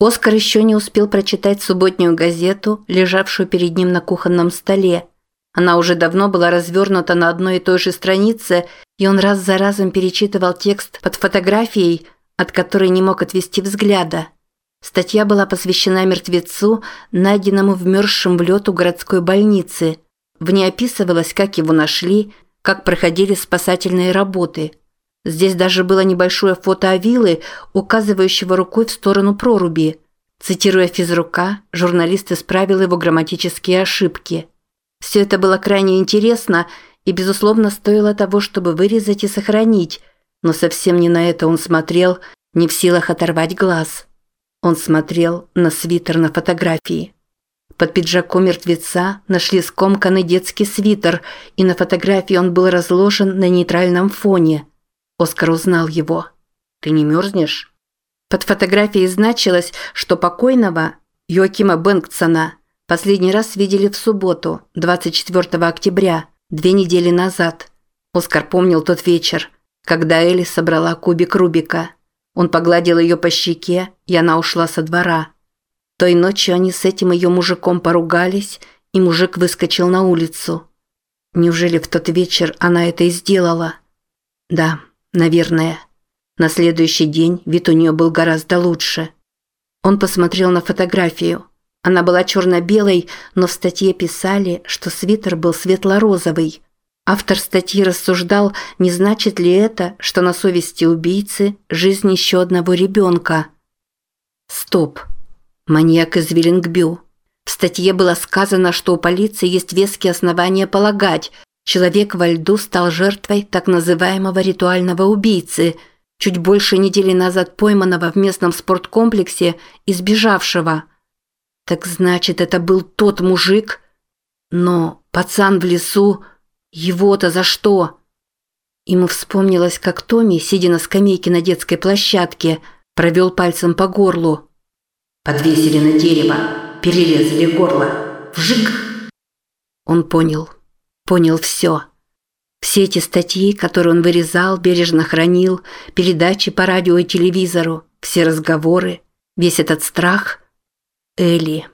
Оскар еще не успел прочитать субботнюю газету, лежавшую перед ним на кухонном столе. Она уже давно была развернута на одной и той же странице, и он раз за разом перечитывал текст под фотографией, от которой не мог отвести взгляда. Статья была посвящена мертвецу, найденному вмерзшим в лед у городской больницы. В ней описывалось, как его нашли, как проходили спасательные работы. Здесь даже было небольшое фото Авилы, указывающего рукой в сторону проруби. Цитируя физрука, журналист исправил его грамматические ошибки. Все это было крайне интересно и, безусловно, стоило того, чтобы вырезать и сохранить, но совсем не на это он смотрел, не в силах оторвать глаз. Он смотрел на свитер на фотографии. Под пиджаком мертвеца нашли скомканный детский свитер, и на фотографии он был разложен на нейтральном фоне. Оскар узнал его. «Ты не мерзнешь?» Под фотографией значилось, что покойного, Йоакима Бэнксона, последний раз видели в субботу, 24 октября, две недели назад. Оскар помнил тот вечер, когда Элли собрала кубик Рубика. Он погладил ее по щеке, и она ушла со двора. Той ночью они с этим ее мужиком поругались, и мужик выскочил на улицу. Неужели в тот вечер она это и сделала? Да, наверное. На следующий день вид у нее был гораздо лучше. Он посмотрел на фотографию. Она была черно-белой, но в статье писали, что свитер был светло-розовый. Автор статьи рассуждал, не значит ли это, что на совести убийцы жизнь еще одного ребенка. Стоп. Маньяк из Виллингбю. В статье было сказано, что у полиции есть веские основания полагать, человек во льду стал жертвой так называемого ритуального убийцы, чуть больше недели назад пойманного в местном спорткомплексе и сбежавшего. Так значит, это был тот мужик? Но пацан в лесу... Его-то за что? Ему вспомнилось, как Томми, сидя на скамейке на детской площадке, провел пальцем по горлу. Подвесили на дерево, перерезали горло. Вжик! Он понял. Понял все. Все эти статьи, которые он вырезал, бережно хранил, передачи по радио и телевизору, все разговоры, весь этот страх. Элли.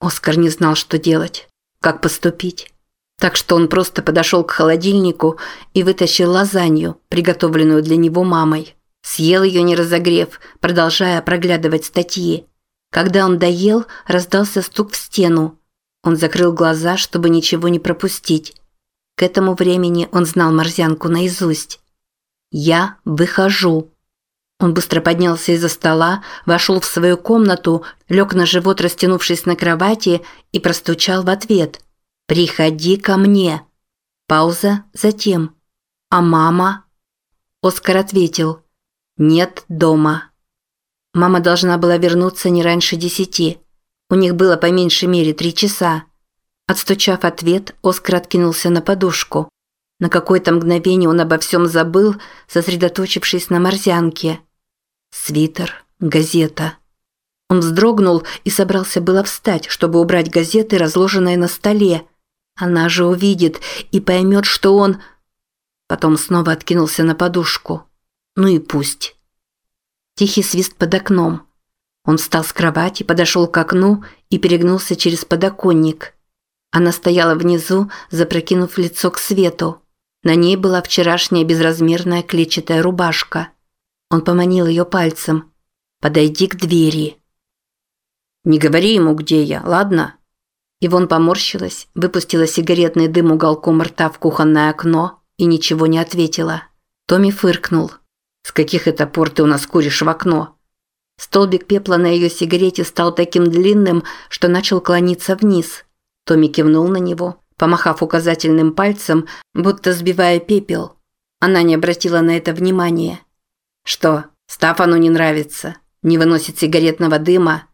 Оскар не знал, что делать, как поступить. Так что он просто подошел к холодильнику и вытащил лазанью, приготовленную для него мамой. Съел ее не разогрев, продолжая проглядывать статьи. Когда он доел, раздался стук в стену. Он закрыл глаза, чтобы ничего не пропустить. К этому времени он знал морзянку наизусть. «Я выхожу». Он быстро поднялся из-за стола, вошел в свою комнату, лег на живот, растянувшись на кровати, и простучал в ответ. «Приходи ко мне». Пауза, затем. «А мама?» Оскар ответил. «Нет дома». Мама должна была вернуться не раньше десяти. У них было по меньшей мере три часа. Отстучав ответ, Оскар откинулся на подушку. На какое-то мгновение он обо всем забыл, сосредоточившись на морзянке. Свитер, газета. Он вздрогнул и собрался было встать, чтобы убрать газеты, разложенные на столе. Она же увидит и поймет, что он... Потом снова откинулся на подушку. Ну и пусть. Тихий свист под окном. Он встал с кровати, подошел к окну и перегнулся через подоконник. Она стояла внизу, запрокинув лицо к свету. На ней была вчерашняя безразмерная клетчатая рубашка. Он поманил ее пальцем. «Подойди к двери». «Не говори ему, где я, ладно?» Ивон поморщилась, выпустила сигаретный дым уголком рта в кухонное окно и ничего не ответила. Томми фыркнул. «С каких это пор ты у нас куришь в окно?» Столбик пепла на ее сигарете стал таким длинным, что начал клониться вниз. Томми кивнул на него, помахав указательным пальцем, будто сбивая пепел. Она не обратила на это внимания. «Что, Стафану не нравится? Не выносит сигаретного дыма?»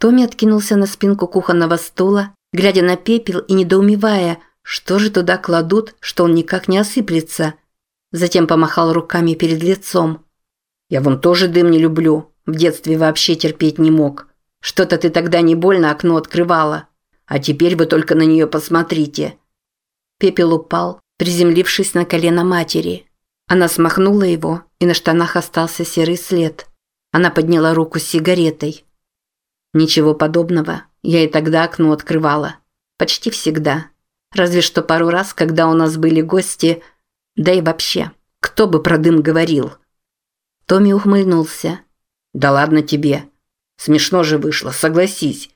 Томми откинулся на спинку кухонного стула, глядя на пепел и недоумевая, что же туда кладут, что он никак не осыплется – Затем помахал руками перед лицом. «Я вон тоже дым не люблю. В детстве вообще терпеть не мог. Что-то ты тогда не больно окно открывала. А теперь вы только на нее посмотрите». Пепел упал, приземлившись на колено матери. Она смахнула его, и на штанах остался серый след. Она подняла руку с сигаретой. Ничего подобного. Я и тогда окно открывала. Почти всегда. Разве что пару раз, когда у нас были гости, да и вообще, кто бы про дым говорил. Томми ухмыльнулся. Да ладно тебе. Смешно же вышло, согласись.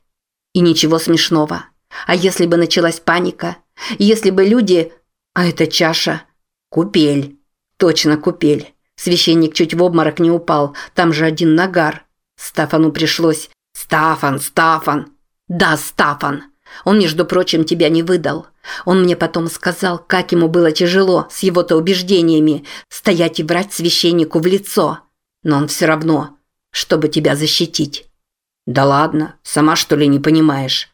И ничего смешного. А если бы началась паника? Если бы люди... А эта чаша... Купель. Точно купель. Священник чуть в обморок не упал. Там же один нагар. Стафану пришлось... Стафан, Стафан. Да, Стафан. Он, между прочим, тебя не выдал. Он мне потом сказал, как ему было тяжело с его-то убеждениями стоять и врать священнику в лицо. Но он все равно, чтобы тебя защитить. Да ладно, сама что ли не понимаешь?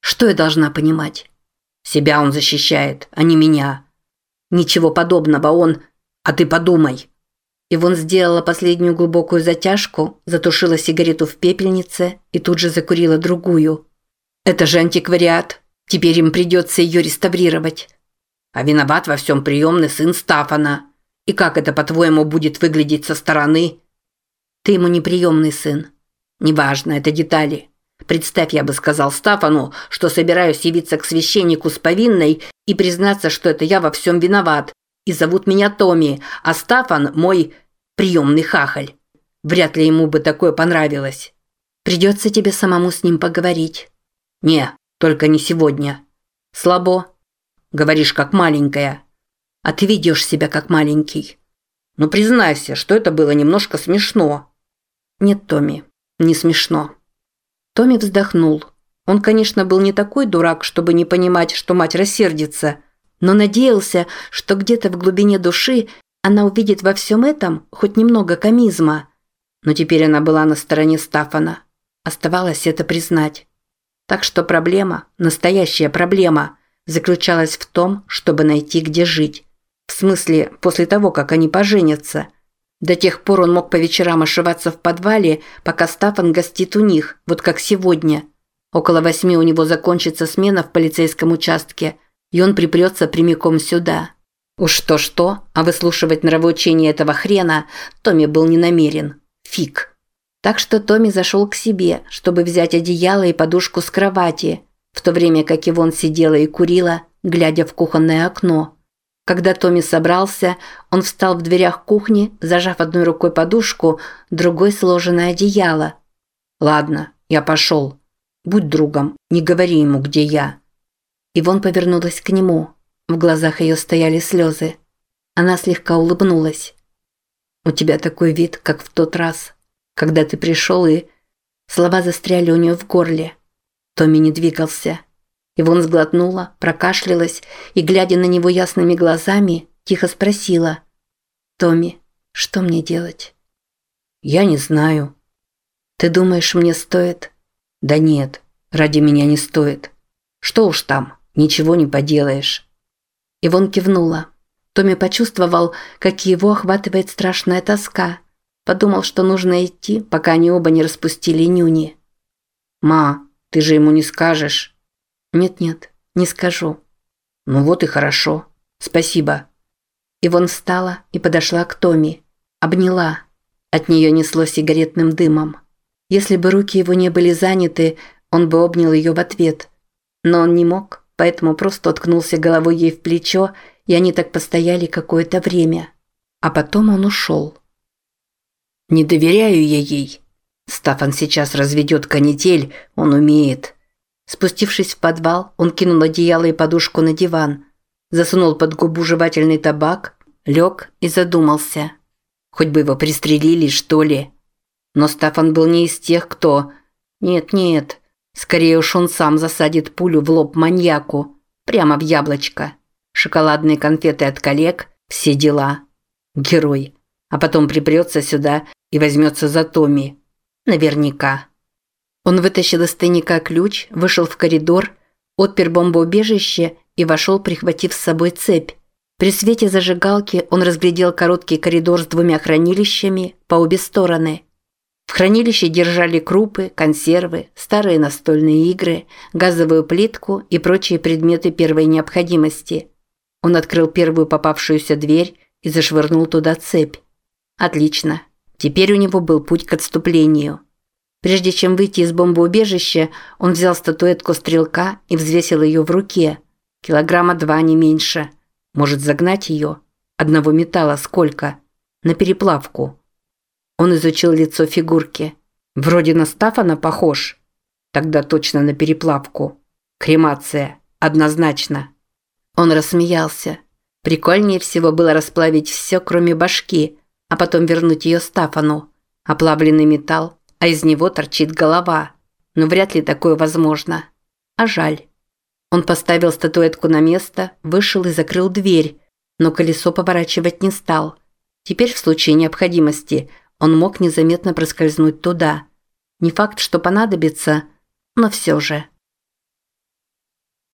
Что я должна понимать? Себя он защищает, а не меня. Ничего подобного он... А ты подумай. Ивон сделала последнюю глубокую затяжку, затушила сигарету в пепельнице и тут же закурила другую. Это же антиквариат. Теперь им придется ее реставрировать. А виноват во всем приемный сын Стафана. И как это, по-твоему, будет выглядеть со стороны? Ты ему не приемный сын. Неважно, это детали. Представь, я бы сказал Стафану, что собираюсь явиться к священнику с повинной и признаться, что это я во всем виноват. И зовут меня Томи, а Стафан мой приемный хахаль. Вряд ли ему бы такое понравилось. Придется тебе самому с ним поговорить. «Не, только не сегодня». «Слабо?» «Говоришь, как маленькая». «А ты ведешь себя как маленький». «Ну, признайся, что это было немножко смешно». «Нет, Томми, не смешно». Томми вздохнул. Он, конечно, был не такой дурак, чтобы не понимать, что мать рассердится, но надеялся, что где-то в глубине души она увидит во всем этом хоть немного комизма. Но теперь она была на стороне Стафана. Оставалось это признать. Так что проблема, настоящая проблема, заключалась в том, чтобы найти, где жить. В смысле, после того, как они поженятся. До тех пор он мог по вечерам ошиваться в подвале, пока Стафан гостит у них, вот как сегодня. Около восьми у него закончится смена в полицейском участке, и он припрется прямиком сюда. Уж то-что, а выслушивать нравоучение этого хрена Томми был не намерен. Фиг. Так что Томми зашел к себе, чтобы взять одеяло и подушку с кровати, в то время как Ивон сидела и курила, глядя в кухонное окно. Когда Томми собрался, он встал в дверях кухни, зажав одной рукой подушку, другой сложенное одеяло. «Ладно, я пошел. Будь другом, не говори ему, где я». Ивон повернулась к нему. В глазах ее стояли слезы. Она слегка улыбнулась. «У тебя такой вид, как в тот раз когда ты пришел и...» Слова застряли у нее в горле. Томми не двигался. Ивон сглотнула, прокашлялась и, глядя на него ясными глазами, тихо спросила. «Томми, что мне делать?» «Я не знаю». «Ты думаешь, мне стоит?» «Да нет, ради меня не стоит. Что уж там, ничего не поделаешь». Ивон кивнула. Томми почувствовал, как его охватывает страшная тоска – Подумал, что нужно идти, пока они оба не распустили нюни. «Ма, ты же ему не скажешь?» «Нет-нет, не скажу». «Ну вот и хорошо. Спасибо». Ивон встала и подошла к Томи. Обняла. От нее несло сигаретным дымом. Если бы руки его не были заняты, он бы обнял ее в ответ. Но он не мог, поэтому просто уткнулся головой ей в плечо, и они так постояли какое-то время. А потом он ушел. Не доверяю я ей. Стафан сейчас разведет канитель, он умеет. Спустившись в подвал, он кинул одеяло и подушку на диван, засунул под губу жевательный табак, лег и задумался. Хоть бы его пристрелили, что ли. Но Стафан был не из тех, кто... Нет-нет, скорее уж он сам засадит пулю в лоб маньяку, прямо в яблочко. Шоколадные конфеты от коллег, все дела. Герой а потом припрется сюда и возьмется за Томми. Наверняка. Он вытащил из тайника ключ, вышел в коридор, отпер бомбоубежище и вошел, прихватив с собой цепь. При свете зажигалки он разглядел короткий коридор с двумя хранилищами по обе стороны. В хранилище держали крупы, консервы, старые настольные игры, газовую плитку и прочие предметы первой необходимости. Он открыл первую попавшуюся дверь и зашвырнул туда цепь. Отлично. Теперь у него был путь к отступлению. Прежде чем выйти из бомбоубежища, он взял статуэтку стрелка и взвесил ее в руке. Килограмма два, не меньше. Может загнать ее? Одного металла сколько? На переплавку. Он изучил лицо фигурки. Вроде на Стафана похож. Тогда точно на переплавку. Кремация. Однозначно. Он рассмеялся. Прикольнее всего было расплавить все, кроме башки, а потом вернуть ее Стафану. Оплавленный металл, а из него торчит голова. Но вряд ли такое возможно. А жаль. Он поставил статуэтку на место, вышел и закрыл дверь, но колесо поворачивать не стал. Теперь в случае необходимости он мог незаметно проскользнуть туда. Не факт, что понадобится, но все же.